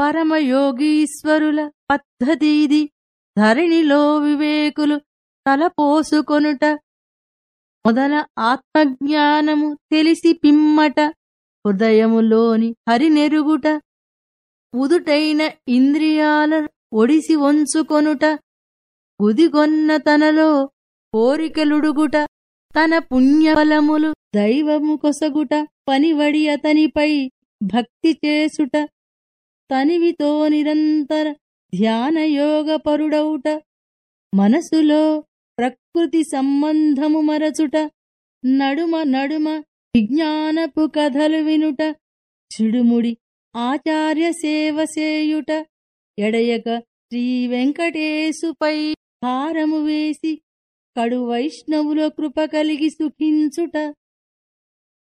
పరమయోగీశ్వరుల పద్ధతిది ధరణిలో వివేకులు తలపోసుకొనుట మొదల ఆత్మజ్ఞానము తెలిసి పిమ్మట హృదయములోని హరినెరుగుట ఉదుటైన ఇంద్రియాల ఒడిసి వంచుకొనుట గుదిగొన్న తనలో కోరికలుడుగుట తన పుణ్యఫలములు దైవము కొసగుట పనివడి అతనిపై భక్తి చేసుట తనివితో నిరంతర ధ్యానయోగపరుడౌట. మనసులో ప్రకృతి సంబంధము మరచుట. నడుమ నడుమ విజ్ఞానపు కథలు వినుట. చిడుముడి ఆచార్య సేవ సేయుట ఎడయక శ్రీ వెంకటేశుపై హారము వేసి కడు వైష్ణవుల కృప కలిగి సుఖించుట.